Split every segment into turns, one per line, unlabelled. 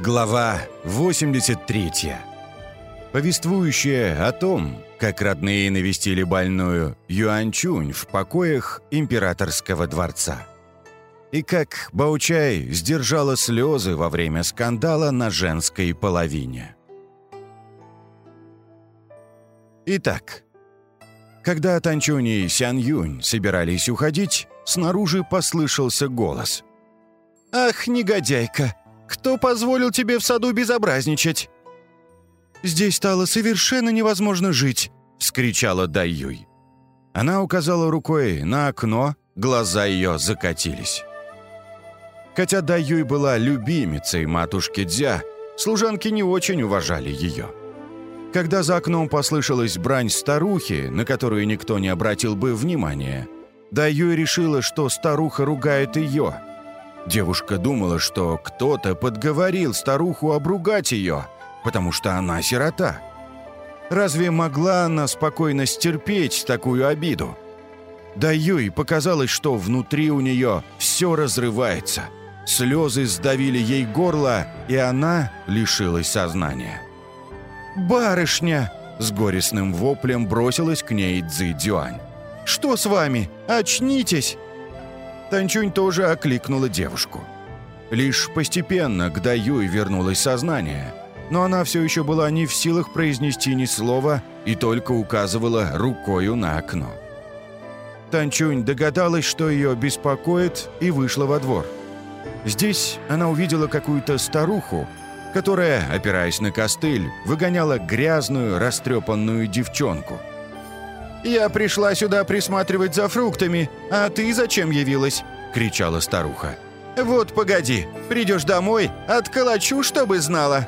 Глава 83. Повествующая о том, как родные навестили больную Юанчунь в покоях императорского дворца. И как Баучай сдержала слезы во время скандала на женской половине. Итак, когда Танчунь и Сян Юнь собирались уходить, снаружи послышался голос. «Ах, негодяйка! Кто позволил тебе в саду безобразничать?» «Здесь стало совершенно невозможно жить!» — вскричала Даюй. Она указала рукой на окно, глаза ее закатились. Хотя Даюй была любимицей матушки Дзя, служанки не очень уважали ее. Когда за окном послышалась брань старухи, на которую никто не обратил бы внимания, Даюй решила, что старуха ругает ее — Девушка думала, что кто-то подговорил старуху обругать ее, потому что она сирота. Разве могла она спокойно стерпеть такую обиду? Да Юй показалось, что внутри у нее все разрывается. Слезы сдавили ей горло, и она лишилась сознания. «Барышня!» — с горестным воплем бросилась к ней Цзи Дюань. «Что с вами? Очнитесь!» Танчунь тоже окликнула девушку. Лишь постепенно к Даюй вернулось сознание, но она все еще была не в силах произнести ни слова и только указывала рукою на окно. Танчунь догадалась, что ее беспокоит, и вышла во двор. Здесь она увидела какую-то старуху, которая, опираясь на костыль, выгоняла грязную, растрепанную девчонку – «Я пришла сюда присматривать за фруктами, а ты зачем явилась?» — кричала старуха. «Вот погоди, придешь домой, отколочу, чтобы знала!»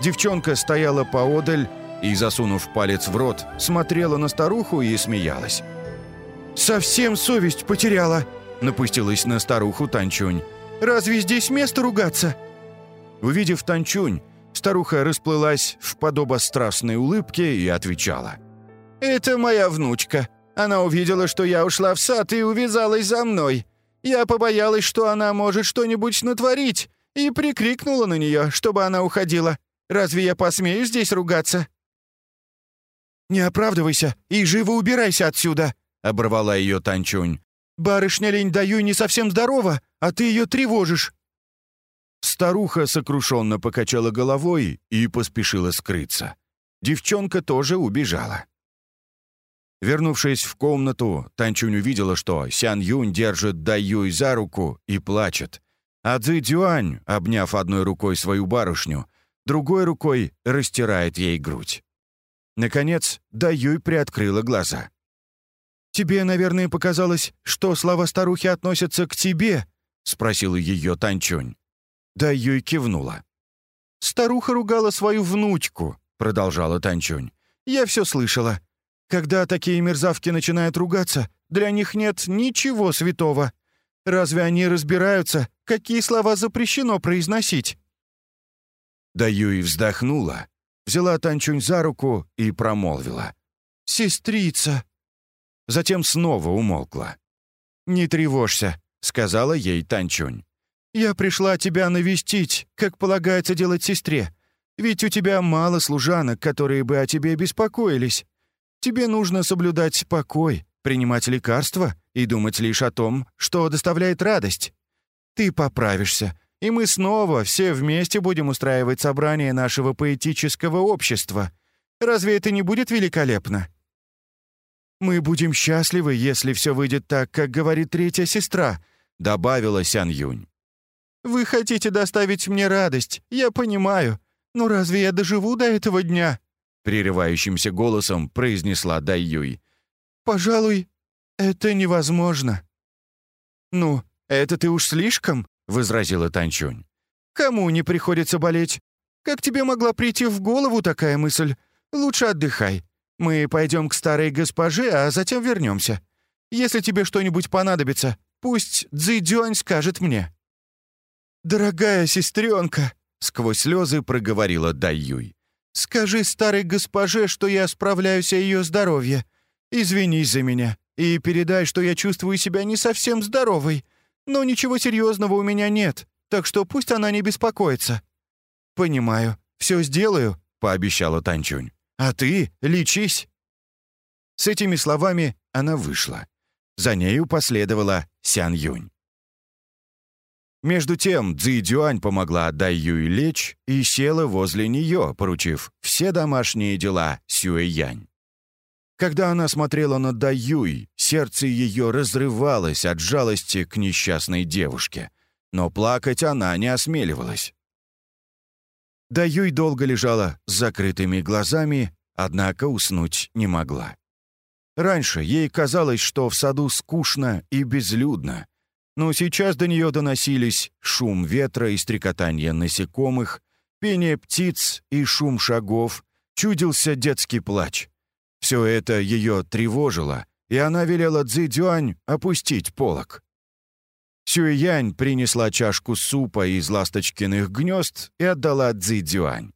Девчонка стояла поодаль и, засунув палец в рот, смотрела на старуху и смеялась. «Совсем совесть потеряла!» — напустилась на старуху Танчунь. «Разве здесь место ругаться?» Увидев Танчунь, старуха расплылась в подобострастной улыбке и отвечала — «Это моя внучка. Она увидела, что я ушла в сад и увязалась за мной. Я побоялась, что она может что-нибудь натворить, и прикрикнула на нее, чтобы она уходила. Разве я посмею здесь ругаться?» «Не оправдывайся и живо убирайся отсюда!» — оборвала ее Танчунь. «Барышня Лень Даю не совсем здорова, а ты ее тревожишь!» Старуха сокрушенно покачала головой и поспешила скрыться. Девчонка тоже убежала. Вернувшись в комнату, Танчунь увидела, что Сян Юнь держит Дай Юй за руку и плачет. А Цзи Дюань, обняв одной рукой свою барышню, другой рукой растирает ей грудь. Наконец, Дай Юй приоткрыла глаза. «Тебе, наверное, показалось, что слова старухи относятся к тебе?» — спросила ее Танчунь. Дай Юй кивнула. «Старуха ругала свою внучку», — продолжала Танчунь. «Я все слышала. Когда такие мерзавки начинают ругаться, для них нет ничего святого. Разве они разбираются, какие слова запрещено произносить?» Даюй вздохнула, взяла Танчунь за руку и промолвила. «Сестрица!» Затем снова умолкла. «Не тревожься», — сказала ей Танчунь. «Я пришла тебя навестить, как полагается делать сестре. Ведь у тебя мало служанок, которые бы о тебе беспокоились. Тебе нужно соблюдать покой, принимать лекарства и думать лишь о том, что доставляет радость. Ты поправишься, и мы снова все вместе будем устраивать собрание нашего поэтического общества. Разве это не будет великолепно? Мы будем счастливы, если все выйдет так, как говорит третья сестра, добавила Сян Юнь. Вы хотите доставить мне радость, я понимаю. Но разве я доживу до этого дня? Прерывающимся голосом произнесла Дай Юй. «Пожалуй, это невозможно». «Ну, это ты уж слишком», — возразила Танчунь. «Кому не приходится болеть? Как тебе могла прийти в голову такая мысль? Лучше отдыхай. Мы пойдем к старой госпоже, а затем вернемся. Если тебе что-нибудь понадобится, пусть Цзэдюань скажет мне». «Дорогая сестренка», — сквозь слезы проговорила Дай Юй. Скажи старой госпоже, что я справляюсь о ее здоровье. Извинись за меня и передай, что я чувствую себя не совсем здоровой. Но ничего серьезного у меня нет. так что пусть она не беспокоится». «Понимаю, все сделаю», — пообещала Танчунь. «А ты лечись». С этими словами она вышла. За нею последовала Сян Юнь. Между тем Цзи помогла Дай Юй лечь и села возле нее, поручив все домашние дела Сюэ Янь. Когда она смотрела на Дай Юй, сердце ее разрывалось от жалости к несчастной девушке, но плакать она не осмеливалась. Дай Юй долго лежала с закрытыми глазами, однако уснуть не могла. Раньше ей казалось, что в саду скучно и безлюдно, но сейчас до нее доносились шум ветра и стрекотание насекомых, пение птиц и шум шагов, чудился детский плач. Все это ее тревожило, и она велела Цзи Дюань опустить полок. Сюэянь принесла чашку супа из ласточкиных гнезд и отдала Цзи.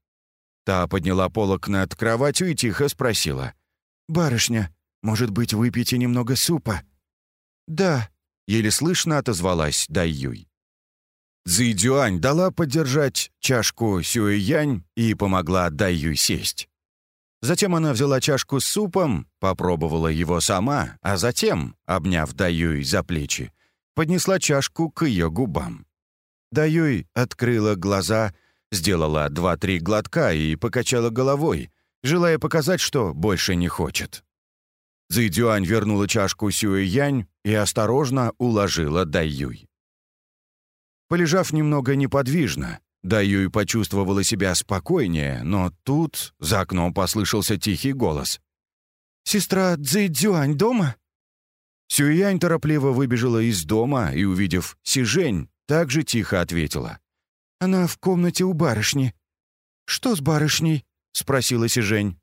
Та подняла полок над кроватью и тихо спросила. «Барышня, может быть, выпьете немного супа?» «Да», еле слышно отозвалась Дай Юй. Цзи Дюань дала подержать чашку Сюэ Янь и помогла Дай Юй сесть. Затем она взяла чашку с супом, попробовала его сама, а затем, обняв Даюй за плечи, поднесла чашку к ее губам. Даюй открыла глаза, сделала два-три глотка и покачала головой, желая показать, что больше не хочет. Цзэдюань вернула чашку Сюэ-Янь и осторожно уложила Даюй. Полежав немного неподвижно, Даюй почувствовала себя спокойнее, но тут за окном послышался тихий голос. «Сестра Цзэдюань дома?» Сюянь торопливо выбежала из дома и, увидев Сижень, также тихо ответила. «Она в комнате у барышни». «Что с барышней?» — спросила Сижень.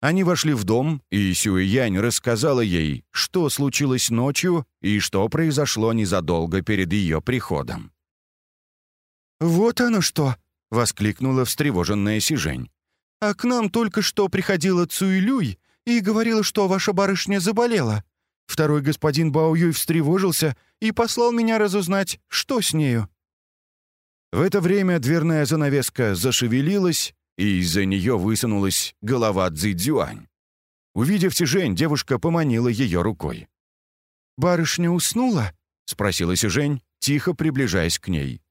Они вошли в дом, и Сюэянь рассказала ей, что случилось ночью и что произошло незадолго перед ее приходом. «Вот оно что!» — воскликнула встревоженная Сижень. «А к нам только что приходила Цуилюй и говорила, что ваша барышня заболела. Второй господин Баоюй встревожился и послал меня разузнать, что с нею». В это время дверная занавеска зашевелилась, и из-за нее высунулась голова Цзидзюань. Увидев Сижень, девушка поманила ее рукой. «Барышня уснула?» — спросила Сижень, тихо приближаясь к ней.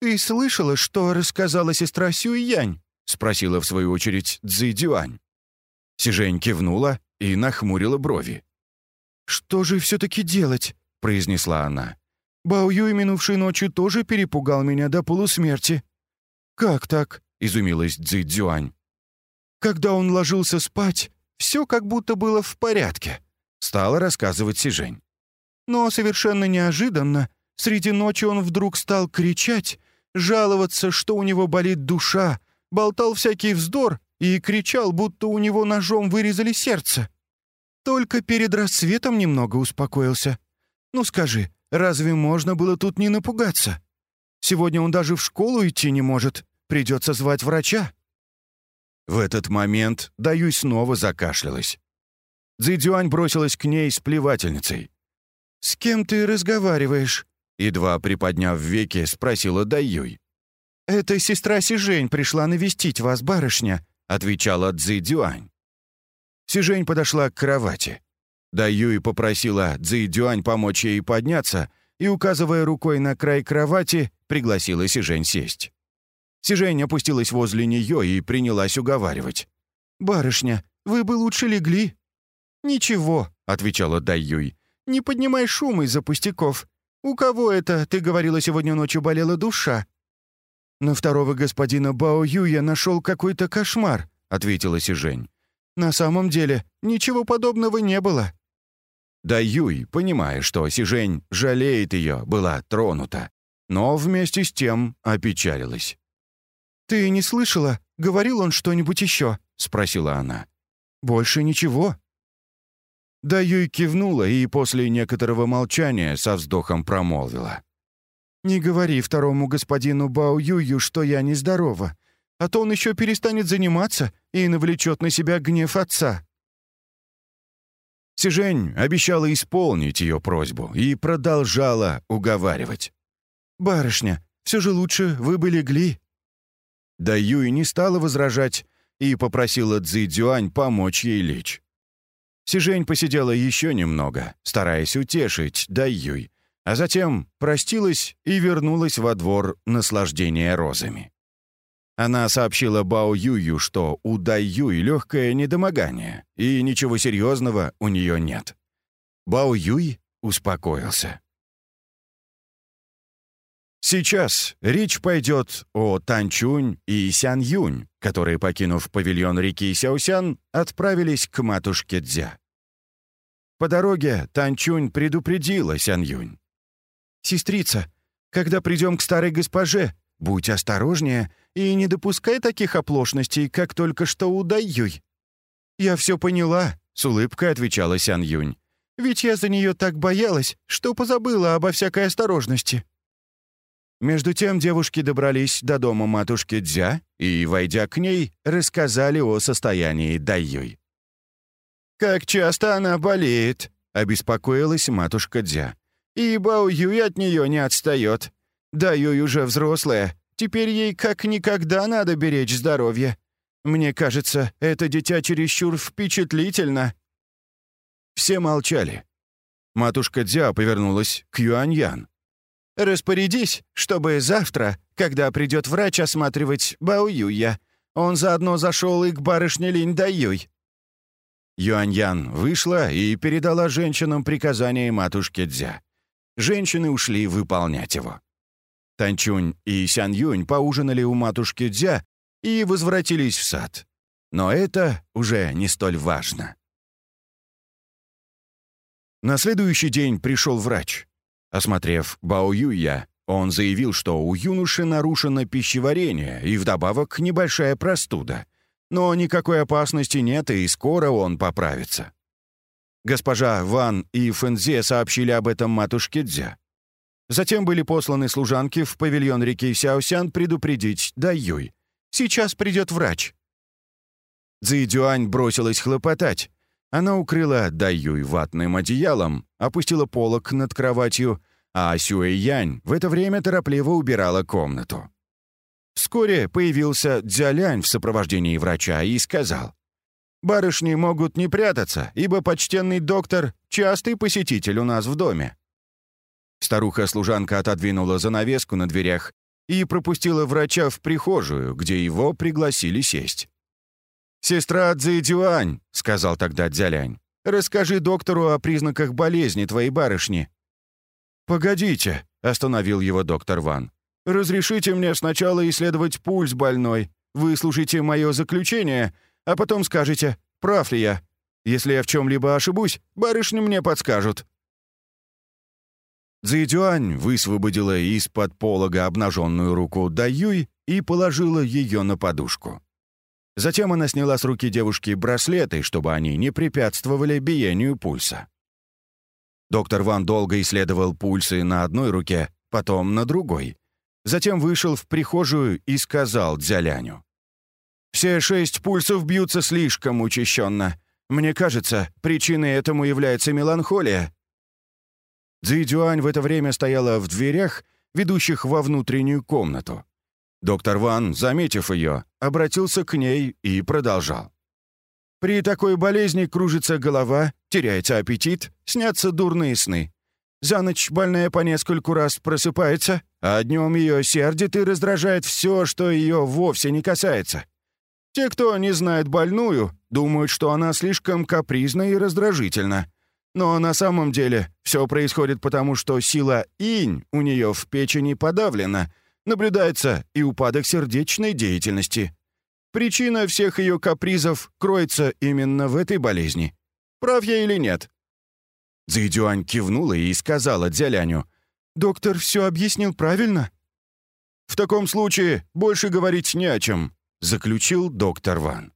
«Ты слышала, что рассказала сестра Сюйянь?» — спросила в свою очередь Цзидюань. Сижень кивнула и нахмурила брови. «Что же все-таки делать?» — произнесла она. «Бао Юй минувшей ночью тоже перепугал меня до полусмерти». «Как так?» — изумилась Цзи. «Когда он ложился спать, все как будто было в порядке», — стала рассказывать Сижень. «Но совершенно неожиданно среди ночи он вдруг стал кричать, жаловаться, что у него болит душа, болтал всякий вздор и кричал, будто у него ножом вырезали сердце. Только перед рассветом немного успокоился. Ну скажи, разве можно было тут не напугаться? Сегодня он даже в школу идти не может. Придется звать врача». В этот момент Даюй снова закашлялась. Цзэдюань бросилась к ней с плевательницей. «С кем ты разговариваешь?» Едва приподняв веки, спросила Даюй. «Это сестра Сижень пришла навестить вас, барышня», отвечала Цзэдюань. Сижень подошла к кровати. Даюй попросила Цзэдюань помочь ей подняться и, указывая рукой на край кровати, пригласила Сижень сесть. Сижень опустилась возле нее и принялась уговаривать. «Барышня, вы бы лучше легли». «Ничего», — отвечала Дайюй. «Не поднимай шум из-за пустяков. У кого это, ты говорила, сегодня ночью болела душа?» «На второго господина Бао Юя нашел какой-то кошмар», — ответила Сижень. «На самом деле ничего подобного не было». Да понимая, что Сижень жалеет ее, была тронута, но вместе с тем опечалилась. «Ты не слышала? Говорил он что-нибудь еще?» — спросила она. «Больше ничего». Да Юй кивнула и после некоторого молчания со вздохом промолвила. «Не говори второму господину Бао Юю, что я нездорова, а то он еще перестанет заниматься и навлечет на себя гнев отца». Сижень обещала исполнить ее просьбу и продолжала уговаривать. «Барышня, Все же лучше вы бы легли». Да Юй не стала возражать и попросила Цзи Дюань помочь ей лечь. Сижень посидела еще немного, стараясь утешить Дай Юй, а затем простилась и вернулась во двор наслаждения розами. Она сообщила Бао Юю, что у Дай Юй легкое недомогание, и ничего серьезного у нее нет. Бао Юй успокоился. Сейчас речь пойдет о Танчунь и Сян Юнь, которые, покинув павильон реки Сяосян, отправились к матушке Дзя. По дороге Танчунь предупредила Сян Юнь. «Сестрица, когда придем к старой госпоже, будь осторожнее и не допускай таких оплошностей, как только что у Дайюй». «Я все поняла», — с улыбкой отвечала Сян Юнь. «Ведь я за нее так боялась, что позабыла обо всякой осторожности». Между тем девушки добрались до дома матушки Дзя и, войдя к ней, рассказали о состоянии Дайюй. «Как часто она болеет?» — обеспокоилась матушка Дзя. «И Бао от нее не отстает. Дайюй уже взрослая, теперь ей как никогда надо беречь здоровье. Мне кажется, это дитя чересчур впечатлительно». Все молчали. Матушка Дзя повернулась к Юаньян. Распорядись, чтобы завтра, когда придет врач осматривать Бао Юя, он заодно зашел и к барышне Линь Даюй». Юаньян вышла и передала женщинам приказание матушке Дзя. Женщины ушли выполнять его. Танчунь и Сян Юнь поужинали у матушки Дзя и возвратились в сад. Но это уже не столь важно. На следующий день пришел врач. Осмотрев Бао Юя, он заявил, что у юноши нарушено пищеварение и вдобавок небольшая простуда. Но никакой опасности нет, и скоро он поправится. Госпожа Ван и Фэнзе сообщили об этом матушке Дзя. Затем были посланы служанки в павильон реки Сяосян предупредить Даюй. «Сейчас придет врач». Цзи Дюань бросилась хлопотать. Она укрыла Даюй ватным одеялом, опустила полок над кроватью, а Сюэ Янь в это время торопливо убирала комнату. Вскоре появился Дзялянь в сопровождении врача и сказал, «Барышни могут не прятаться, ибо почтенный доктор — частый посетитель у нас в доме». Старуха-служанка отодвинула занавеску на дверях и пропустила врача в прихожую, где его пригласили сесть. «Сестра Цзэдюань», — сказал тогда Дзялянь, «расскажи доктору о признаках болезни твоей барышни». «Погодите», — остановил его доктор Ван. «Разрешите мне сначала исследовать пульс больной. Выслушайте мое заключение, а потом скажете, прав ли я. Если я в чем-либо ошибусь, барышни мне подскажут». Цзэдюань высвободила из-под полога обнаженную руку Даюй и положила ее на подушку. Затем она сняла с руки девушки браслеты, чтобы они не препятствовали биению пульса. Доктор Ван долго исследовал пульсы на одной руке, потом на другой. Затем вышел в прихожую и сказал Дзяляню. «Все шесть пульсов бьются слишком учащенно. Мне кажется, причиной этому является меланхолия». Цзи в это время стояла в дверях, ведущих во внутреннюю комнату. Доктор Ван, заметив ее, обратился к ней и продолжал. «При такой болезни кружится голова, теряется аппетит, снятся дурные сны. За ночь больная по нескольку раз просыпается, а днем ее сердит и раздражает все, что ее вовсе не касается. Те, кто не знает больную, думают, что она слишком капризна и раздражительна. Но на самом деле все происходит потому, что сила инь у нее в печени подавлена — наблюдается и упадок сердечной деятельности. Причина всех ее капризов кроется именно в этой болезни. Прав я или нет?» Цзэдюань кивнула и сказала Дзяляню, «Доктор все объяснил правильно?» «В таком случае больше говорить не о чем», — заключил доктор Ван.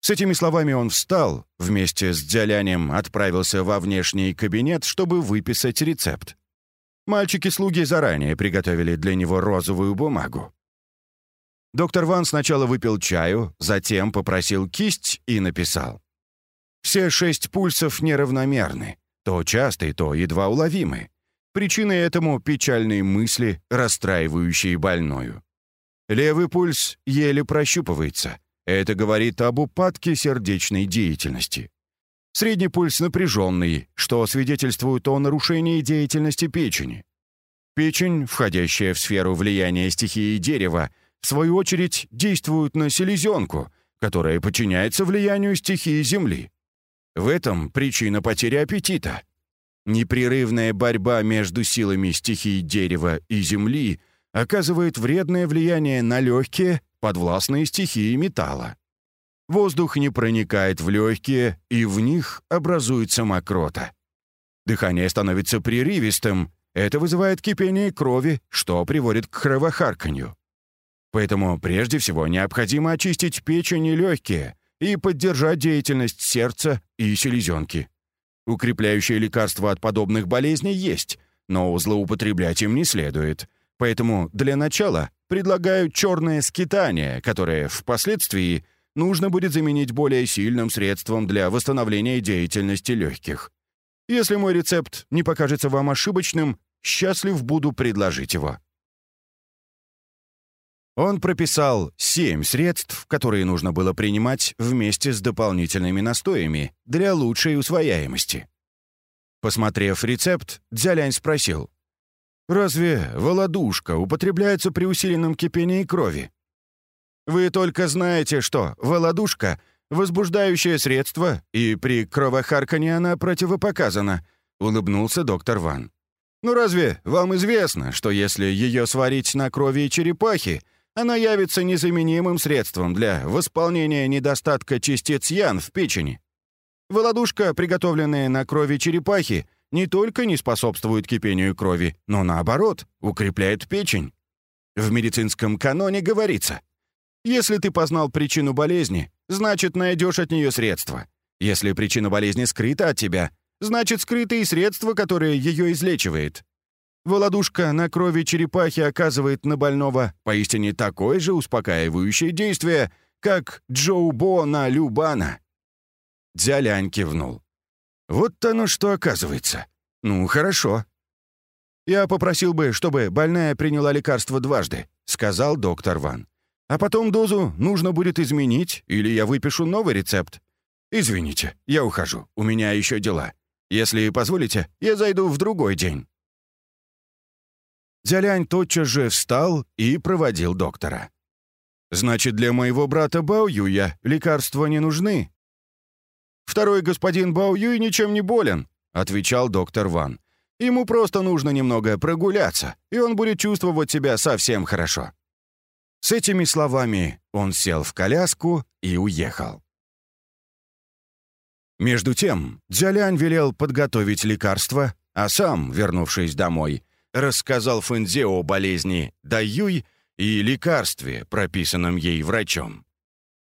С этими словами он встал, вместе с Дзялянем отправился во внешний кабинет, чтобы выписать рецепт. Мальчики-слуги заранее приготовили для него розовую бумагу. Доктор Ван сначала выпил чаю, затем попросил кисть и написал. «Все шесть пульсов неравномерны, то частые, то едва уловимы. Причиной этому печальные мысли, расстраивающие больную. Левый пульс еле прощупывается. Это говорит об упадке сердечной деятельности. Средний пульс напряженный, что свидетельствует о нарушении деятельности печени. Печень, входящая в сферу влияния стихии дерева, в свою очередь действует на селезенку, которая подчиняется влиянию стихии земли. В этом причина потери аппетита. Непрерывная борьба между силами стихий дерева и земли оказывает вредное влияние на легкие, подвластные стихии металла. Воздух не проникает в легкие, и в них образуется мокрота. Дыхание становится прерывистым, это вызывает кипение крови, что приводит к кровохарканью. Поэтому прежде всего необходимо очистить печень и легкие и поддержать деятельность сердца и селезенки. Укрепляющие лекарства от подобных болезней есть, но злоупотреблять им не следует. Поэтому для начала предлагаю черное скитание, которое впоследствии нужно будет заменить более сильным средством для восстановления деятельности легких. Если мой рецепт не покажется вам ошибочным, счастлив буду предложить его. Он прописал семь средств, которые нужно было принимать вместе с дополнительными настоями для лучшей усвояемости. Посмотрев рецепт, Дзялянь спросил, «Разве володушка употребляется при усиленном кипении крови?» «Вы только знаете, что володушка — возбуждающее средство, и при кровохаркании она противопоказана», — улыбнулся доктор Ван. «Ну разве вам известно, что если ее сварить на крови черепахи, она явится незаменимым средством для восполнения недостатка частиц ян в печени. Володушка, приготовленная на крови черепахи, не только не способствует кипению крови, но наоборот, укрепляет печень. В медицинском каноне говорится, если ты познал причину болезни, значит, найдешь от нее средства. Если причина болезни скрыта от тебя, значит, скрыты и средства, которые ее излечивает. Володушка на крови черепахи оказывает на больного поистине такое же успокаивающее действие, как Джоубо на Любана. Дзялянь кивнул. «Вот оно что оказывается. Ну, хорошо». «Я попросил бы, чтобы больная приняла лекарство дважды», — сказал доктор Ван. «А потом дозу нужно будет изменить, или я выпишу новый рецепт. Извините, я ухожу, у меня еще дела. Если позволите, я зайду в другой день». Дзялянь тотчас же встал и проводил доктора. «Значит, для моего брата Бао Юя лекарства не нужны?» «Второй господин Бао Юй ничем не болен», — отвечал доктор Ван. «Ему просто нужно немного прогуляться, и он будет чувствовать себя совсем хорошо». С этими словами он сел в коляску и уехал. Между тем, Дзялянь велел подготовить лекарства, а сам, вернувшись домой, рассказал Фэнзе о болезни Даюй и лекарстве, прописанном ей врачом.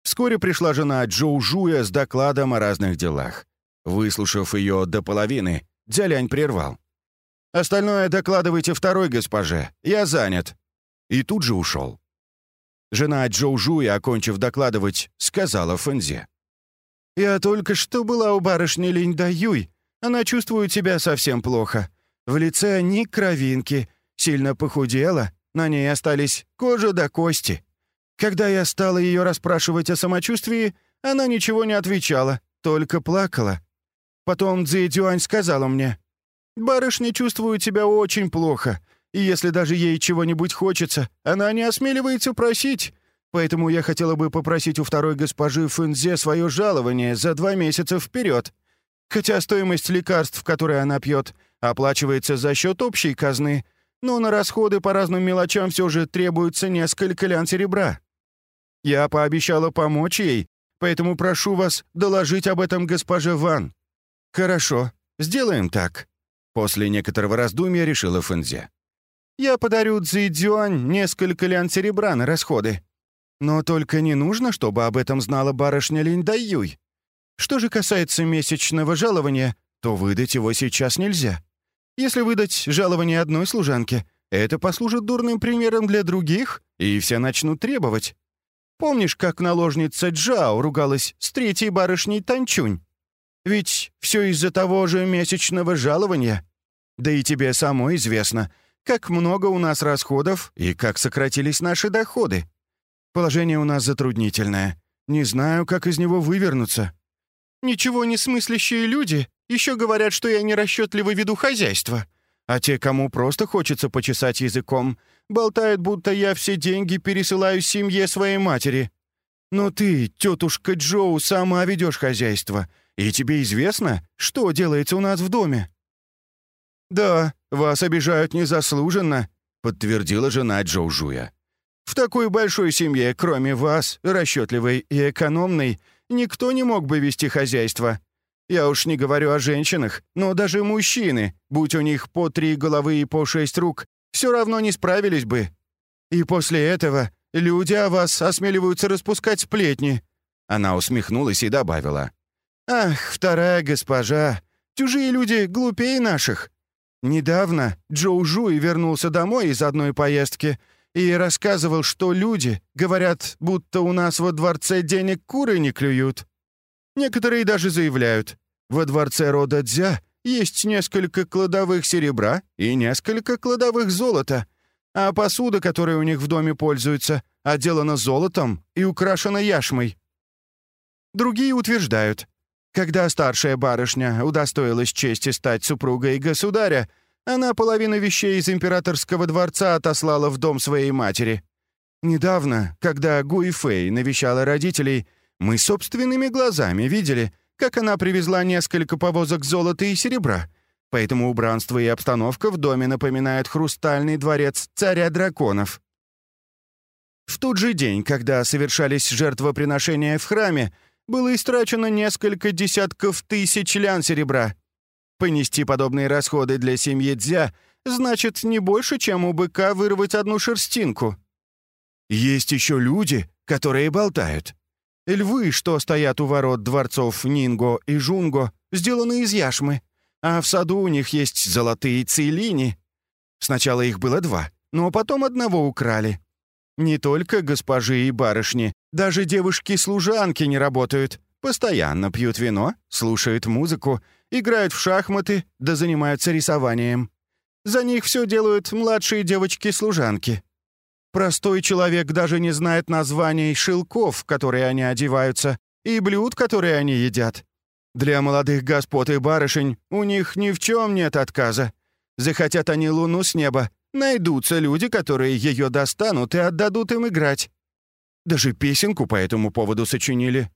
Вскоре пришла жена Джоу Жуя с докладом о разных делах. Выслушав ее до половины, Дзялянь прервал. «Остальное докладывайте второй госпоже, я занят». И тут же ушел. Жена Джоу Жуя, окончив докладывать, сказала Фэнзе. «Я только что была у барышни Линь Даюй. Она чувствует себя совсем плохо. В лице ни кровинки, сильно похудела, на ней остались кожа до кости. Когда я стала ее расспрашивать о самочувствии, она ничего не отвечала, только плакала. Потом Цзи Дюань сказала мне, «Барышня чувствует себя очень плохо, и если даже ей чего-нибудь хочется, она не осмеливается просить. Поэтому я хотела бы попросить у второй госпожи Фэнзе свое жалование за два месяца вперед. Хотя стоимость лекарств, которые она пьет, оплачивается за счет общей казны, но на расходы по разным мелочам все же требуется несколько лян серебра. Я пообещала помочь ей, поэтому прошу вас доложить об этом госпоже Ван». «Хорошо, сделаем так», — после некоторого раздумья решила Фэнзе. «Я подарю Цзэйдзюань несколько лян серебра на расходы. Но только не нужно, чтобы об этом знала барышня Линь Дайюй. Что же касается месячного жалования, то выдать его сейчас нельзя. Если выдать жалование одной служанке, это послужит дурным примером для других, и все начнут требовать. Помнишь, как наложница Джао ругалась с третьей барышней Танчунь? Ведь все из-за того же месячного жалования. Да и тебе самой известно, как много у нас расходов и как сократились наши доходы. Положение у нас затруднительное. Не знаю, как из него вывернуться». «Ничего не смыслящие люди еще говорят, что я нерасчетливо веду хозяйство. А те, кому просто хочется почесать языком, болтают, будто я все деньги пересылаю семье своей матери. Но ты, тетушка Джоу, сама ведешь хозяйство, и тебе известно, что делается у нас в доме?» «Да, вас обижают незаслуженно», — подтвердила жена Джоу Жуя. «В такой большой семье, кроме вас, расчетливой и экономной, никто не мог бы вести хозяйство. Я уж не говорю о женщинах, но даже мужчины, будь у них по три головы и по шесть рук, все равно не справились бы. И после этого люди о вас осмеливаются распускать сплетни». Она усмехнулась и добавила. «Ах, вторая госпожа, чужие люди глупее наших. Недавно Джоу Жуй вернулся домой из одной поездки и рассказывал, что люди говорят, будто у нас во дворце денег куры не клюют. Некоторые даже заявляют, во дворце рода Дзя есть несколько кладовых серебра и несколько кладовых золота, а посуда, которой у них в доме пользуются, отделана золотом и украшена яшмой. Другие утверждают, когда старшая барышня удостоилась чести стать супругой государя, она половину вещей из императорского дворца отослала в дом своей матери. Недавно, когда Гуи Фэй навещала родителей, мы собственными глазами видели, как она привезла несколько повозок золота и серебра. Поэтому убранство и обстановка в доме напоминают хрустальный дворец царя драконов. В тот же день, когда совершались жертвоприношения в храме, было истрачено несколько десятков тысяч лян серебра. Понести подобные расходы для семьи Дзя значит не больше, чем у быка вырвать одну шерстинку. Есть еще люди, которые болтают. Львы, что стоят у ворот дворцов Нинго и Жунго, сделаны из яшмы, а в саду у них есть золотые цилини. Сначала их было два, но потом одного украли. Не только госпожи и барышни, даже девушки-служанки не работают. Постоянно пьют вино, слушают музыку, играют в шахматы, да занимаются рисованием. За них все делают младшие девочки-служанки. Простой человек даже не знает названий шелков, в которые они одеваются, и блюд, которые они едят. Для молодых господ и барышень у них ни в чем нет отказа. Захотят они луну с неба, найдутся люди, которые ее достанут и отдадут им играть. Даже песенку по этому поводу сочинили.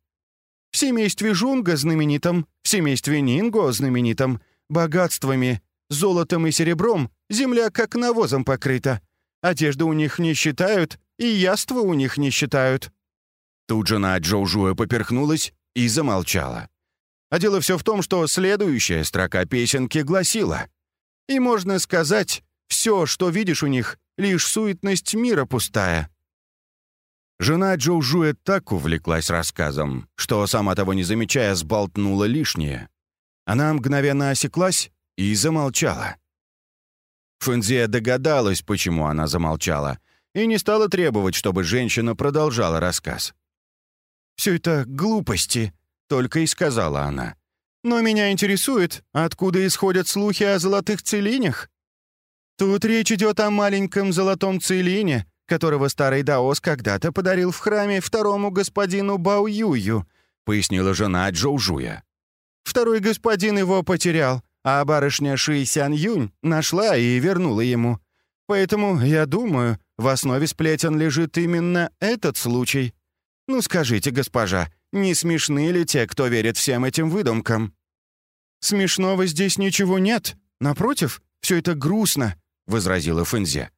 В семействе Жунга знаменитом, в семействе Нинго знаменитом, богатствами, золотом и серебром земля как навозом покрыта. Одежду у них не считают, и яства у них не считают». Тут жена Джоу Жуя поперхнулась и замолчала. А дело все в том, что следующая строка песенки гласила «И можно сказать, все, что видишь у них, лишь суетность мира пустая». Жена Джоу Жуя так увлеклась рассказом, что, сама того не замечая, сболтнула лишнее. Она мгновенно осеклась и замолчала. Фэнзия догадалась, почему она замолчала, и не стала требовать, чтобы женщина продолжала рассказ. «Все это глупости», — только и сказала она. «Но меня интересует, откуда исходят слухи о золотых целинях? Тут речь идет о маленьком золотом целине, которого старый Даос когда-то подарил в храме второму господину Бао Юю», — пояснила жена Джоу Жуя. «Второй господин его потерял, а барышня Ши Сян Юнь нашла и вернула ему. Поэтому, я думаю, в основе сплетен лежит именно этот случай. Ну скажите, госпожа, не смешны ли те, кто верит всем этим выдумкам?» «Смешного здесь ничего нет. Напротив, все это грустно», — возразила Фэнзе.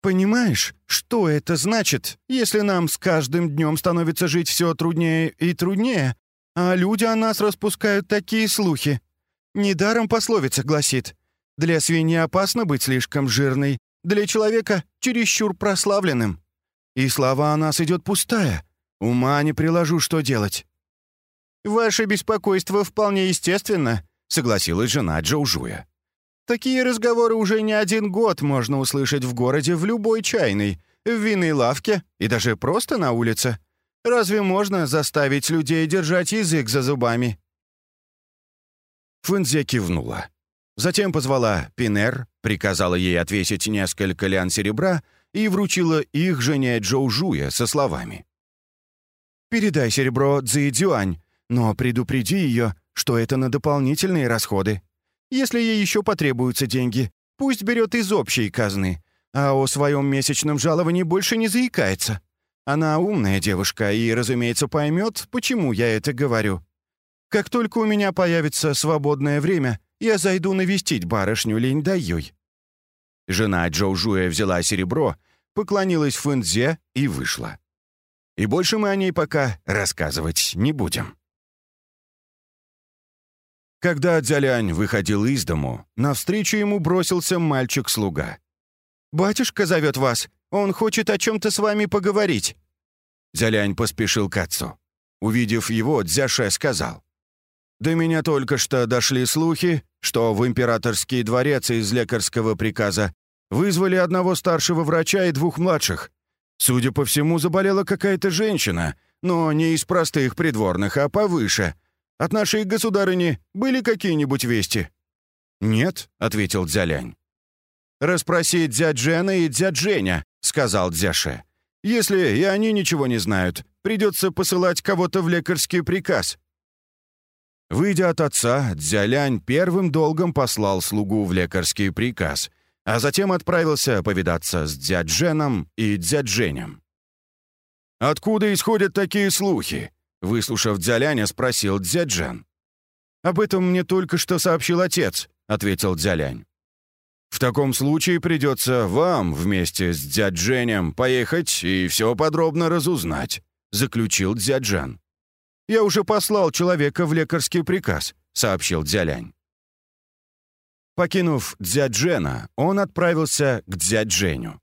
Понимаешь, что это значит, если нам с каждым днем становится жить все труднее и труднее, а люди о нас распускают такие слухи? Недаром пословица гласит, «Для свиньи опасно быть слишком жирной, для человека чересчур прославленным». И слова о нас идет пустая. Ума не приложу, что делать. «Ваше беспокойство вполне естественно», — согласилась жена Джоужуя. Такие разговоры уже не один год можно услышать в городе в любой чайной, в винной лавке и даже просто на улице. Разве можно заставить людей держать язык за зубами?» Фэнзе кивнула. Затем позвала Пинер, приказала ей отвесить несколько лян серебра и вручила их жене Джоу Жуя со словами. «Передай серебро Цзи Дюань, но предупреди ее, что это на дополнительные расходы. Если ей еще потребуются деньги, пусть берет из общей казны, а о своем месячном жаловании больше не заикается. Она умная девушка и, разумеется, поймет, почему я это говорю. Как только у меня появится свободное время, я зайду навестить барышню Линь Даюй». Жена Джоу Жуя взяла серебро, поклонилась Фэнзе и вышла. И больше мы о ней пока рассказывать не будем. Когда Дзялянь выходил из дому, навстречу ему бросился мальчик-слуга. «Батюшка зовет вас. Он хочет о чем-то с вами поговорить». Дзялянь поспешил к отцу. Увидев его, Дзяше сказал. «До меня только что дошли слухи, что в императорский дворец из лекарского приказа вызвали одного старшего врача и двух младших. Судя по всему, заболела какая-то женщина, но не из простых придворных, а повыше. От нашей государыни были какие-нибудь вести?» «Нет», — ответил Дзялянь. «Расспроси дядь Джена и дядь Женя», — сказал Дзяше. «Если и они ничего не знают, придется посылать кого-то в лекарский приказ». Выйдя от отца, Дзялянь первым долгом послал слугу в лекарский приказ, а затем отправился повидаться с дядь Дженом и дядь Женем. «Откуда исходят такие слухи?» Выслушав Дзяляня, спросил Дзяджен. «Об этом мне только что сообщил отец», — ответил Дзялянь. В таком случае придется вам вместе с дядженем поехать и все подробно разузнать», — заключил дяджан. «Я уже послал человека в лекарский приказ», — сообщил Дзялянь. Покинув Дзяджена, он отправился к Дзядженю.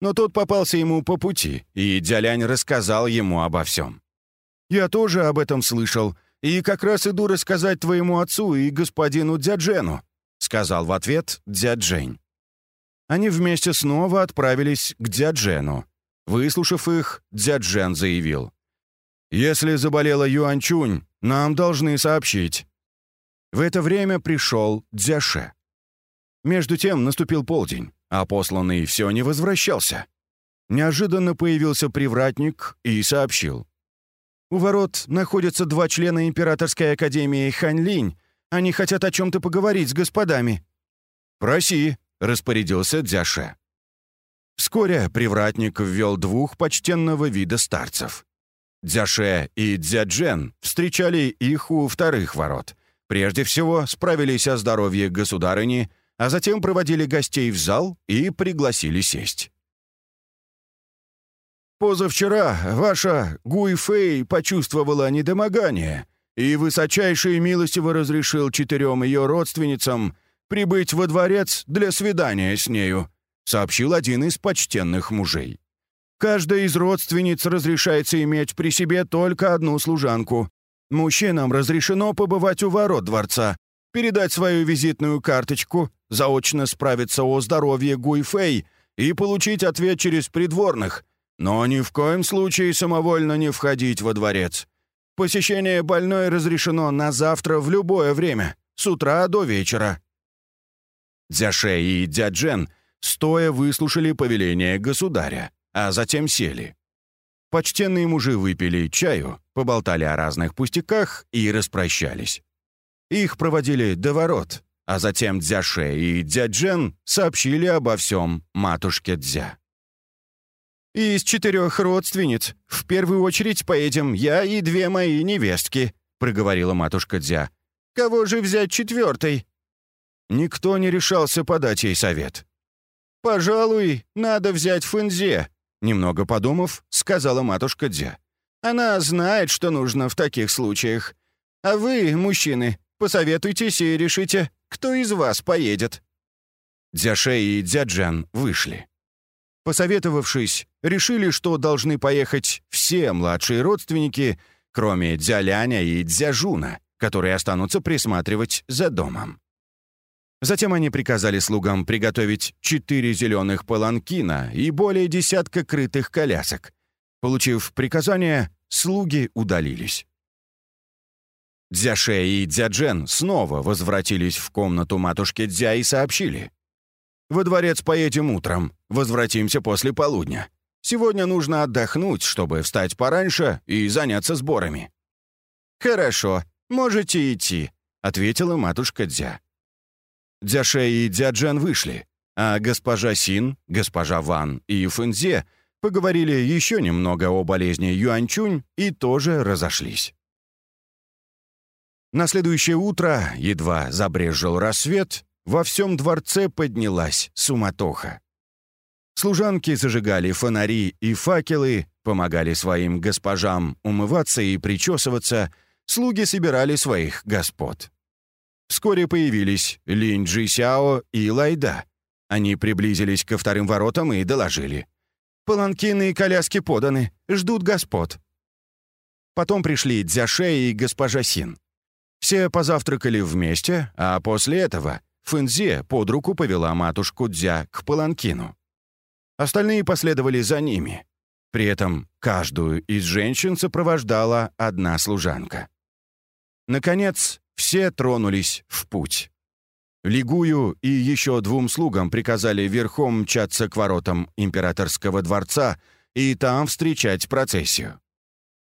Но тот попался ему по пути, и Дзялянь рассказал ему обо всем. «Я тоже об этом слышал, и как раз иду рассказать твоему отцу и господину Дзяджену», сказал в ответ Дзяджень. Они вместе снова отправились к Дзяджену. Выслушав их, Дзяджен заявил. «Если заболела Юанчунь, нам должны сообщить». В это время пришел Дзяше. Между тем наступил полдень, а посланный все не возвращался. Неожиданно появился привратник и сообщил. «У ворот находятся два члена Императорской Академии Ханьлинь они хотят о чем-то поговорить с господами». «Проси», — распорядился Дзяше. Вскоре привратник ввел двух почтенного вида старцев. Дзяше и Дзяджен встречали их у вторых ворот. Прежде всего справились о здоровье государыни, а затем проводили гостей в зал и пригласили сесть. «Позавчера ваша Гуйфэй почувствовала недомогание», и высочайший милостиво разрешил четырем ее родственницам прибыть во дворец для свидания с нею», сообщил один из почтенных мужей. «Каждая из родственниц разрешается иметь при себе только одну служанку. Мужчинам разрешено побывать у ворот дворца, передать свою визитную карточку, заочно справиться о здоровье Гуйфэй и получить ответ через придворных, но ни в коем случае самовольно не входить во дворец. Посещение больной разрешено на завтра в любое время, с утра до вечера». Дзяше и Дяджен стоя выслушали повеление государя, а затем сели. Почтенные мужи выпили чаю, поболтали о разных пустяках и распрощались. Их проводили до ворот, а затем Дзяше и Дяджен сообщили обо всем матушке Дзя. «Из четырех родственниц в первую очередь поедем я и две мои невестки», — проговорила матушка Дзя. «Кого же взять четвертой?» Никто не решался подать ей совет. «Пожалуй, надо взять Фэнзе», — немного подумав, сказала матушка Дзя. «Она знает, что нужно в таких случаях. А вы, мужчины, посоветуйтесь и решите, кто из вас поедет». Дзяше и Дзяджан вышли. Посоветовавшись, решили, что должны поехать все младшие родственники, кроме Дзяляня и Дзяжуна, которые останутся присматривать за домом. Затем они приказали слугам приготовить четыре зеленых паланкина и более десятка крытых колясок. Получив приказание, слуги удалились. Дзяше и Дзяджен снова возвратились в комнату матушки Дзя и сообщили. «Во дворец поедем утром, возвратимся после полудня. Сегодня нужно отдохнуть, чтобы встать пораньше и заняться сборами». «Хорошо, можете идти», — ответила матушка Дзя. Дзяше и Дзяджен вышли, а госпожа Син, госпожа Ван и Фэнзе поговорили еще немного о болезни Юанчунь и тоже разошлись. На следующее утро, едва забрежил рассвет, во всем дворце поднялась суматоха. Служанки зажигали фонари и факелы, помогали своим госпожам умываться и причесываться, слуги собирали своих господ. Вскоре появились Линь Джи Сяо и Лайда. Они приблизились ко вторым воротам и доложили. «Паланкины и коляски поданы, ждут господ». Потом пришли Дзяше и госпожа Син. Все позавтракали вместе, а после этого Фэнзе под руку повела матушку Дзя к Паланкину. Остальные последовали за ними. При этом каждую из женщин сопровождала одна служанка. Наконец, все тронулись в путь. Лигую и еще двум слугам приказали верхом мчаться к воротам императорского дворца и там встречать процессию.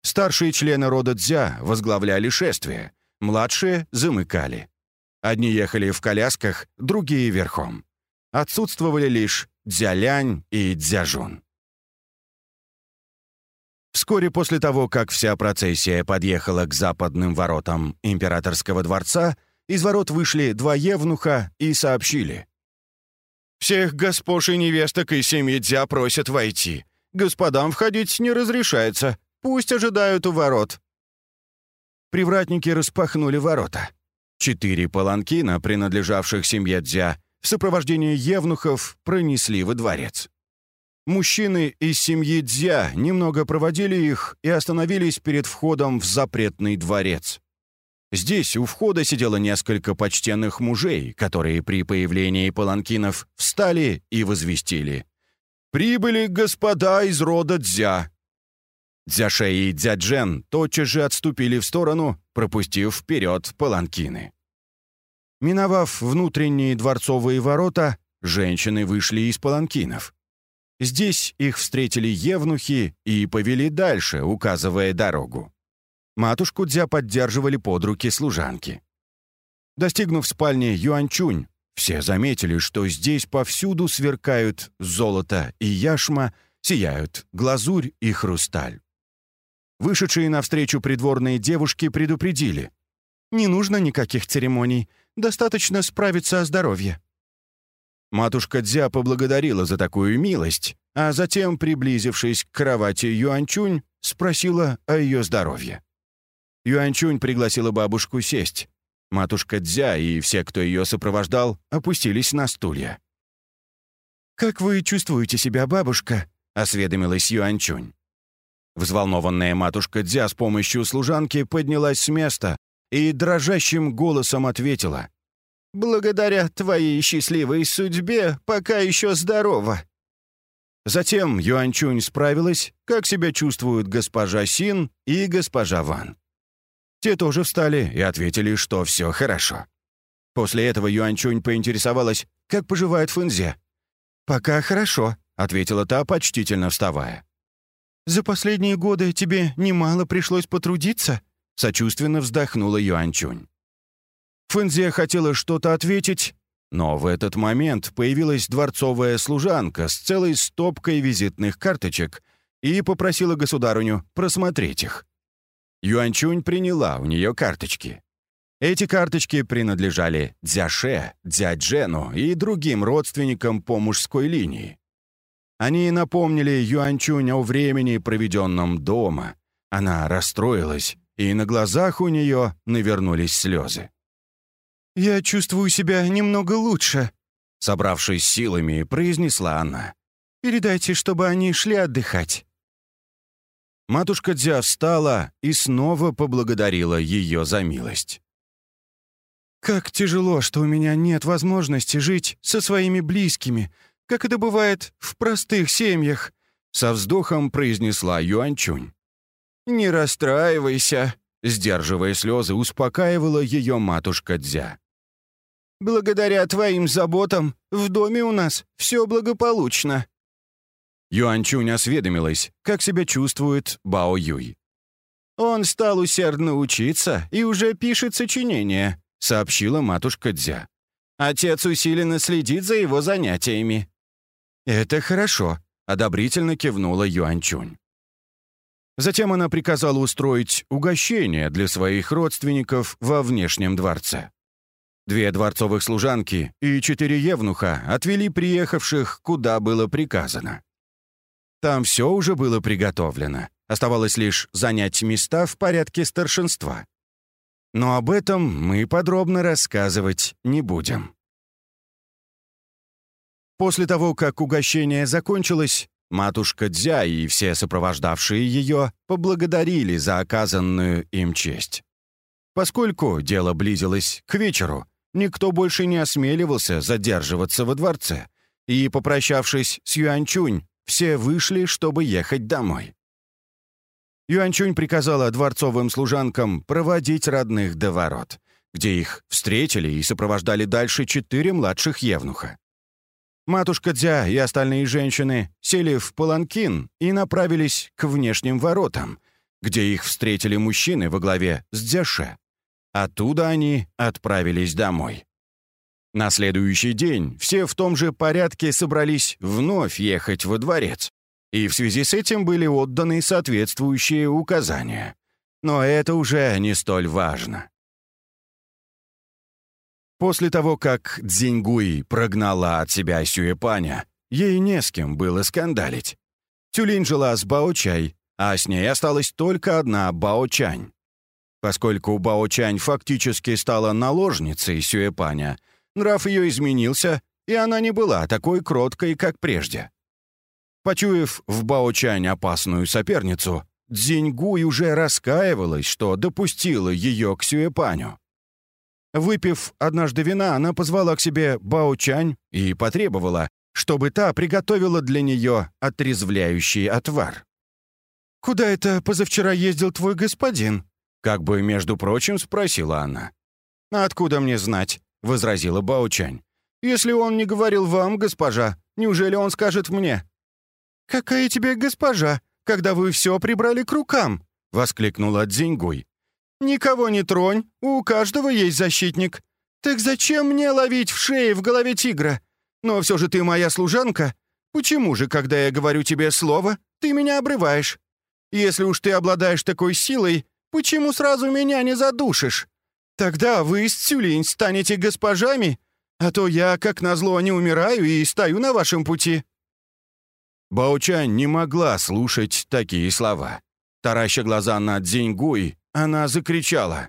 Старшие члены рода Дзя возглавляли шествие, младшие замыкали. Одни ехали в колясках, другие верхом. Отсутствовали лишь Дзялянь и Дзяжун. Вскоре после того, как вся процессия подъехала к западным воротам императорского дворца, из ворот вышли два евнуха и сообщили. «Всех госпож и невесток и семьи Дзя просят войти. Господам входить не разрешается. Пусть ожидают у ворот». Привратники распахнули ворота. Четыре паланкина, принадлежавших семье Дзя, в сопровождении евнухов пронесли во дворец. Мужчины из семьи Дзя немного проводили их и остановились перед входом в запретный дворец. Здесь у входа сидело несколько почтенных мужей, которые при появлении паланкинов встали и возвестили. «Прибыли господа из рода Дзя!» Дзяше и Дзяджен тотчас же отступили в сторону, пропустив вперед паланкины. Миновав внутренние дворцовые ворота, женщины вышли из паланкинов. Здесь их встретили евнухи и повели дальше, указывая дорогу. Матушку Дзя поддерживали под руки служанки. Достигнув спальни Юанчунь, все заметили, что здесь повсюду сверкают золото и яшма, сияют глазурь и хрусталь. Вышедшие навстречу придворные девушки предупредили. «Не нужно никаких церемоний, достаточно справиться о здоровье». Матушка Дзя поблагодарила за такую милость, а затем, приблизившись к кровати Юанчунь, спросила о ее здоровье. Юанчунь пригласила бабушку сесть. Матушка Дзя и все, кто ее сопровождал, опустились на стулья. «Как вы чувствуете себя, бабушка?» — осведомилась Юанчунь. Взволнованная матушка Дзя с помощью служанки поднялась с места и дрожащим голосом ответила. Благодаря твоей счастливой судьбе пока еще здорова». Затем Юанчунь справилась, как себя чувствуют госпожа Син и госпожа Ван. Те тоже встали и ответили, что все хорошо. После этого Юанчунь поинтересовалась, как поживает Фэнзе. «Пока хорошо», — ответила та, почтительно вставая. «За последние годы тебе немало пришлось потрудиться?» — сочувственно вздохнула Юанчунь. Фэнзе хотела что-то ответить, но в этот момент появилась дворцовая служанка с целой стопкой визитных карточек и попросила государыню просмотреть их. Юанчунь приняла у нее карточки. Эти карточки принадлежали Дзяше, Дзяджену и другим родственникам по мужской линии. Они напомнили Юанчунь о времени, проведенном дома. Она расстроилась, и на глазах у нее навернулись слезы. «Я чувствую себя немного лучше», — собравшись силами, произнесла она. «Передайте, чтобы они шли отдыхать». Матушка Дзя встала и снова поблагодарила ее за милость. «Как тяжело, что у меня нет возможности жить со своими близкими, как это бывает в простых семьях», — со вздохом произнесла Юанчунь. «Не расстраивайся», Сдерживая слезы, успокаивала ее матушка Дзя.
«Благодаря твоим заботам в доме у нас все благополучно».
Юанчунь осведомилась, как себя чувствует Бао Юй.
«Он стал усердно учиться и уже пишет сочинения», — сообщила матушка Дзя. «Отец усиленно следит за его занятиями».
«Это хорошо», — одобрительно кивнула Юанчунь. Затем она приказала устроить угощение для своих родственников во внешнем дворце. Две дворцовых служанки и четыре евнуха отвели приехавших, куда было приказано. Там все уже было приготовлено. Оставалось лишь занять места в порядке старшинства. Но об этом мы подробно рассказывать не будем. После того, как угощение закончилось, матушка Дзя и все сопровождавшие ее поблагодарили за оказанную им честь. Поскольку дело близилось к вечеру, никто больше не осмеливался задерживаться во дворце, и, попрощавшись с Юанчунь, все вышли, чтобы ехать домой. Юанчунь приказала дворцовым служанкам проводить родных до ворот, где их встретили и сопровождали дальше четыре младших евнуха. Матушка Дзя и остальные женщины сели в паланкин и направились к внешним воротам, где их встретили мужчины во главе с Дзяше. Оттуда они отправились домой. На следующий день все в том же порядке собрались вновь ехать во дворец, и в связи с этим были отданы соответствующие указания. Но это уже не столь важно. После того, как Цзиньгуй прогнала от себя Сюэпаня, ей не с кем было скандалить. Тюлинь жила с Баочай, а с ней осталась только одна Баочань. Поскольку Баочань фактически стала наложницей Сюэпаня, нрав ее изменился, и она не была такой кроткой, как прежде. Почуяв в Баочань опасную соперницу, Цзиньгуй уже раскаивалась, что допустила ее к Сюэпаню. Выпив однажды вина, она позвала к себе Баочань и потребовала, чтобы та приготовила для нее отрезвляющий отвар. «Куда это позавчера ездил твой господин?» Как бы, между прочим, спросила она. «Откуда мне знать?» — возразила Баочань. «Если он не говорил вам, госпожа, неужели он скажет мне?» «Какая тебе госпожа, когда вы все прибрали к рукам?» — воскликнула Дзиньгуй. «Никого не тронь, у каждого есть защитник. Так зачем мне ловить в шее в голове тигра? Но все же ты моя служанка. Почему же, когда я говорю тебе слово, ты меня обрываешь? Если уж ты обладаешь такой силой, почему сразу меня не задушишь? Тогда вы с Цюлинь станете госпожами, а то я, как назло, не умираю и стою на вашем пути». Баучань не могла слушать такие слова. Тараща глаза на Дзиньгуй, она закричала.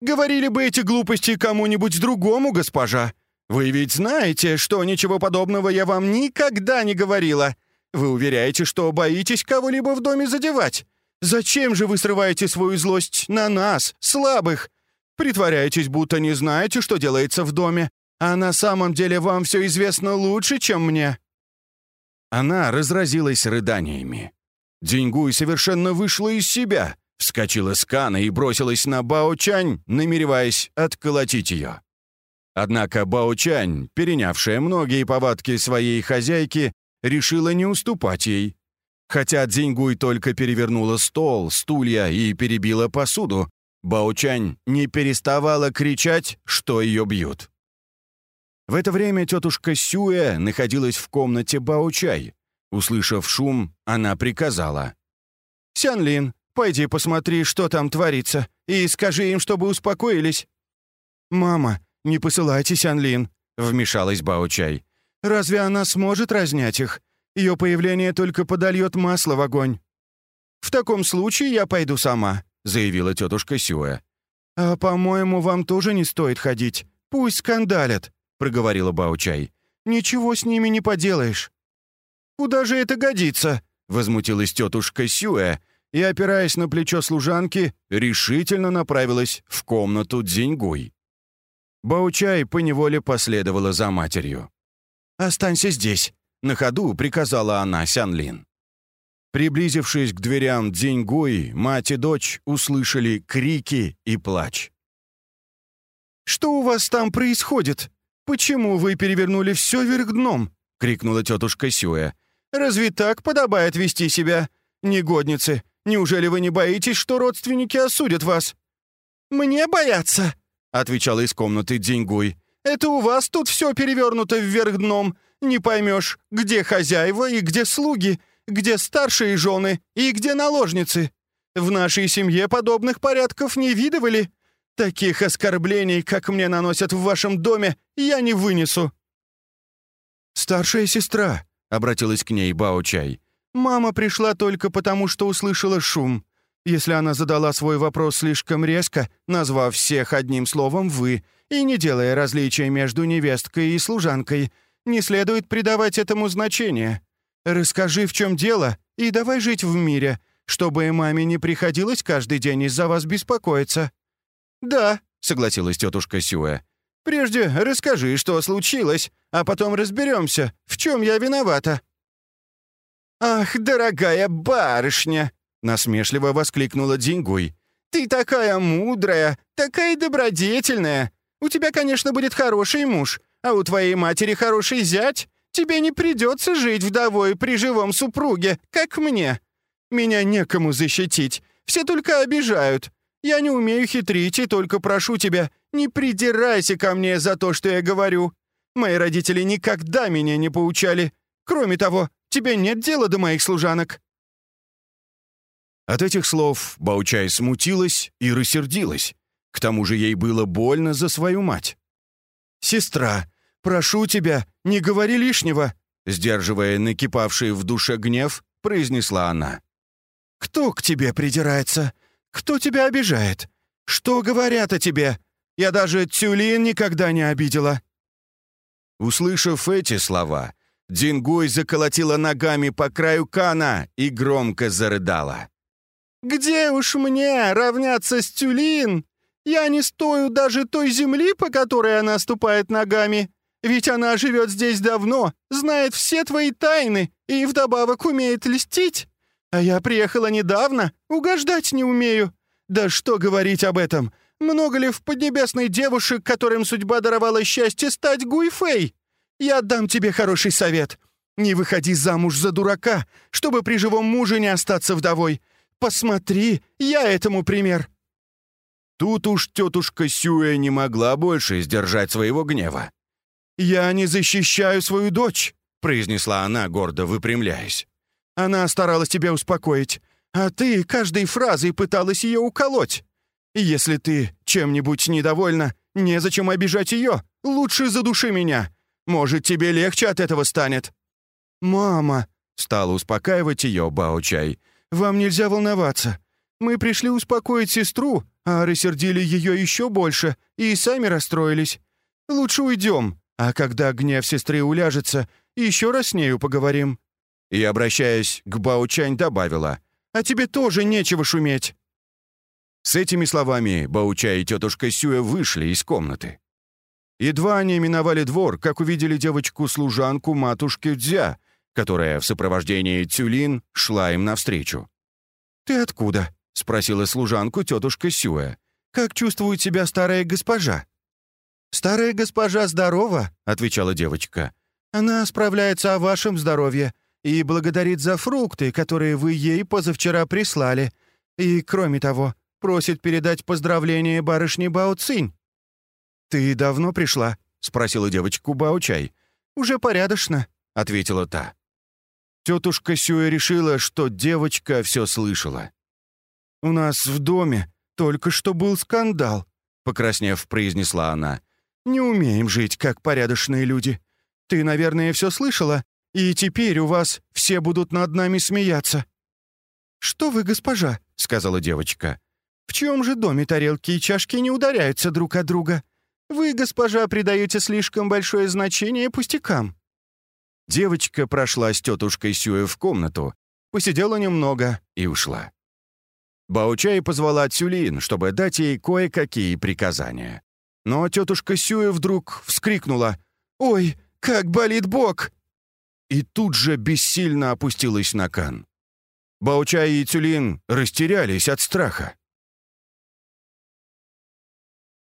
«Говорили бы эти глупости кому-нибудь другому, госпожа. Вы ведь знаете, что ничего подобного я вам никогда не говорила. Вы уверяете, что боитесь кого-либо в доме задевать. Зачем же вы срываете свою злость на нас, слабых? Притворяетесь, будто не знаете, что делается в доме, а на самом деле вам все известно лучше, чем мне». Она разразилась рыданиями. Деньгуй совершенно вышла из себя, вскочила с Кана и бросилась на Бао-Чань, намереваясь отколотить ее. Однако Бао-Чань, перенявшая многие повадки своей хозяйки, решила не уступать ей. Хотя Дзиньгуй только перевернула стол, стулья и перебила посуду, Баучань не переставала кричать, что ее бьют. В это время тетушка Сюэ находилась в комнате Баучай. Услышав шум, она приказала. «Сянлин, пойди посмотри, что там творится, и скажи им, чтобы успокоились». «Мама, не посылайте Сянлин», — вмешалась Баучай. «Разве она сможет разнять их? Ее появление только подольет масло в огонь». «В таком случае я пойду сама», — заявила тетушка Сюэ. «А, по-моему, вам тоже не стоит ходить. Пусть скандалят», — проговорила Баучай. «Ничего с ними не поделаешь». «Куда же это годится?» — возмутилась тетушка Сюэ и, опираясь на плечо служанки, решительно направилась в комнату Дзиньгуй. Баучай поневоле последовала за матерью. «Останься здесь», — на ходу приказала она Сянлин.
Приблизившись к дверям Деньгуй, мать и дочь услышали крики и плач.
«Что у вас там происходит? Почему вы перевернули все вверх дном?» — крикнула тетушка Сюэ. «Разве так подобает вести себя? Негодницы, неужели вы не боитесь, что родственники осудят вас?» «Мне бояться?» — отвечала из комнаты Деньгуй. «Это у вас тут все перевернуто вверх дном. Не поймешь, где хозяева и где слуги, где старшие жены и где наложницы. В нашей семье подобных порядков не видывали. Таких оскорблений, как мне наносят в вашем доме, я не вынесу».
«Старшая сестра», — обратилась к ней Бао-чай.
«Мама пришла только потому, что услышала шум. Если она задала свой вопрос слишком резко, назвав всех одним словом «вы», и не делая различия между невесткой и служанкой, не следует придавать этому значения. Расскажи, в чем дело, и давай жить в мире, чтобы маме не приходилось каждый день из-за вас беспокоиться». «Да», — согласилась тетушка Сюэ. «Прежде расскажи, что случилось, а потом разберемся, в чем я виновата». «Ах, дорогая барышня!» — насмешливо воскликнула Дингуй. «Ты такая мудрая, такая добродетельная. У тебя, конечно, будет хороший муж, а у твоей матери хороший зять. Тебе не придется жить вдовой при живом супруге, как мне. Меня некому защитить, все только обижают. Я не умею хитрить и только прошу тебя, не придирайся ко мне за то, что я говорю. Мои родители никогда меня не поучали. Кроме того, тебе нет дела до моих служанок».
От этих слов Баучай смутилась и рассердилась. К тому же ей было больно за свою мать.
«Сестра, прошу тебя, не говори лишнего», сдерживая накипавший в душе гнев, произнесла она. «Кто к тебе придирается? Кто тебя обижает? Что говорят о тебе? Я даже Тюлин никогда не обидела».
Услышав эти слова, Дингуй заколотила ногами по краю кана и громко зарыдала.
«Где уж мне равняться с Тюлин? Я не стою даже той земли, по которой она ступает ногами. Ведь она живет здесь давно, знает все твои тайны и вдобавок умеет льстить. А я приехала недавно, угождать не умею. Да что говорить об этом? Много ли в Поднебесной девушек, которым судьба даровала счастье стать Гуйфей? Я дам тебе хороший совет. Не выходи замуж за дурака, чтобы при живом муже не остаться вдовой. Посмотри, я этому пример».
Тут уж тетушка Сюэ не могла больше сдержать своего гнева.
«Я не защищаю свою дочь», — произнесла она, гордо выпрямляясь. «Она старалась тебя успокоить, а ты каждой фразой пыталась ее уколоть. Если ты чем-нибудь недовольна, незачем обижать ее, лучше задуши меня. Может, тебе легче от этого станет». «Мама», — стала успокаивать ее Бао-чай, — «вам нельзя волноваться. Мы пришли успокоить сестру, а рассердили ее еще больше и сами расстроились. Лучше уйдем, а когда гнев сестры уляжется, еще раз с нею поговорим». И, обращаясь к Баучань, добавила, «А тебе тоже нечего шуметь».
С этими словами Баучай и тетушка Сюэ вышли из комнаты. Едва они миновали двор, как увидели девочку-служанку матушки Дзя, которая в сопровождении Цюлин шла им навстречу.
«Ты откуда?» — спросила служанку тетушка Сюэ. «Как чувствует себя старая госпожа?» «Старая госпожа здорова», — отвечала девочка. «Она справляется о вашем здоровье и благодарит за фрукты, которые вы ей позавчера прислали. И, кроме того, просит передать поздравление барышне Бао Цинь. «Ты давно пришла?» — спросила девочку Баучай. «Уже порядочно», — ответила та. Тетушка Сюэ решила, что девочка все слышала. «У нас в доме только что был скандал», — покраснев, произнесла она. «Не умеем жить, как порядочные люди. Ты, наверное, все слышала, и теперь у вас все будут над нами смеяться». «Что вы, госпожа?» — сказала девочка. «В чьем же доме тарелки и чашки не ударяются друг от друга? Вы, госпожа, придаете слишком большое значение пустякам».
Девочка прошла с тетушкой Сюэ в комнату, посидела немного и ушла. Баучай позвала Цюлин, чтобы дать ей кое-какие приказания. Но тетушка Сюэ вдруг вскрикнула «Ой, как болит бок!» и тут же бессильно опустилась на кан. Баучай и Тюлин растерялись от страха.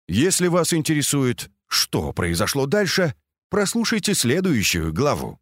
Если вас интересует, что произошло дальше, прослушайте следующую главу.